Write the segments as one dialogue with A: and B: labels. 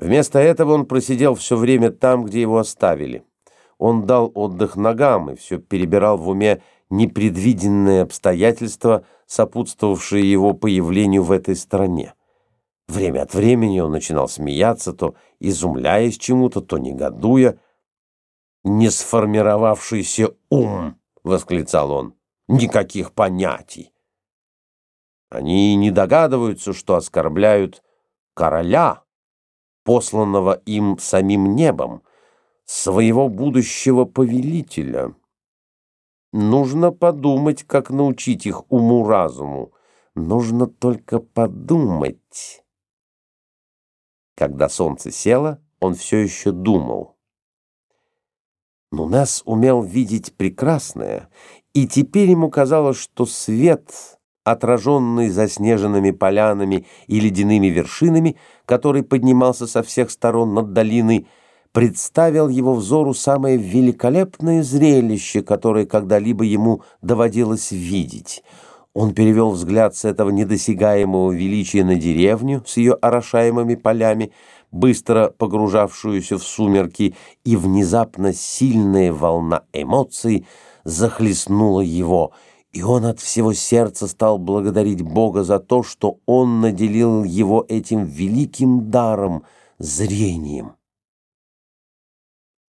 A: Вместо этого он просидел все время там, где его оставили. Он дал отдых ногам и все перебирал в уме непредвиденные обстоятельства, сопутствовавшие его появлению в этой стране. Время от времени он начинал смеяться, то изумляясь чему-то, то негодуя. «Не сформировавшийся ум!» — восклицал он. «Никаких понятий!» Они не догадываются, что оскорбляют короля, посланного им самим небом, своего будущего повелителя. Нужно подумать, как научить их уму-разуму. Нужно только подумать. Когда солнце село, он все еще думал. Но нас умел видеть прекрасное, и теперь ему казалось, что свет отраженный заснеженными полянами и ледяными вершинами, который поднимался со всех сторон над долиной, представил его взору самое великолепное зрелище, которое когда-либо ему доводилось видеть. Он перевел взгляд с этого недосягаемого величия на деревню с ее орошаемыми полями, быстро погружавшуюся в сумерки, и внезапно сильная волна эмоций захлестнула его — и он от всего сердца стал благодарить Бога за то, что он наделил его этим великим даром — зрением.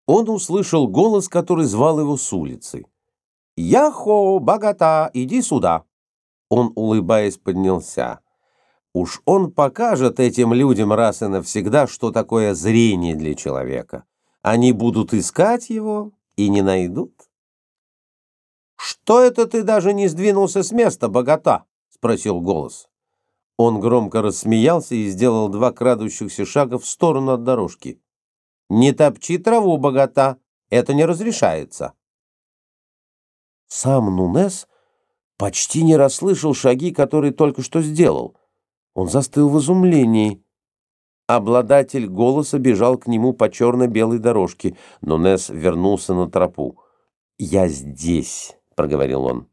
A: Он услышал голос, который звал его с улицы. «Яхо, богата, иди сюда!» Он, улыбаясь, поднялся. Уж он покажет этим людям раз и навсегда, что такое зрение для человека. Они будут искать его и не найдут. «Что это ты даже не сдвинулся с места, богата?» — спросил голос. Он громко рассмеялся и сделал два крадущихся шага в сторону от дорожки. «Не топчи траву, богата, это не разрешается». Сам Нунес почти не расслышал шаги, которые только что сделал. Он застыл в изумлении. Обладатель голоса бежал к нему по черно-белой дорожке. Нунес вернулся на тропу. «Я здесь» проговорил он.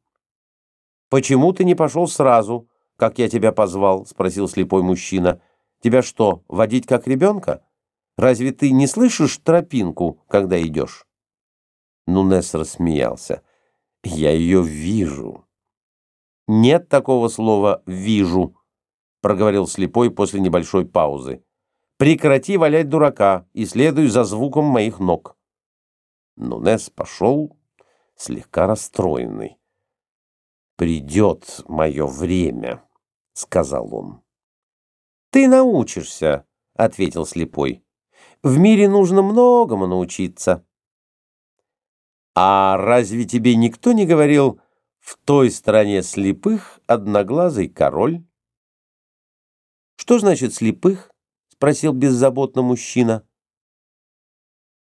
A: «Почему ты не пошел сразу, как я тебя позвал?» — спросил слепой мужчина. «Тебя что, водить как ребенка? Разве ты не слышишь тропинку, когда идешь?» Нунес рассмеялся. «Я ее вижу». «Нет такого слова «вижу», — проговорил слепой после небольшой паузы. «Прекрати валять дурака и следуй за звуком моих ног». Нунес пошел слегка расстроенный. «Придет мое время», — сказал он. «Ты научишься», — ответил слепой. «В мире нужно многому научиться». «А разве тебе никто не говорил, в той стране слепых одноглазый король?» «Что значит слепых?» — спросил беззаботно мужчина.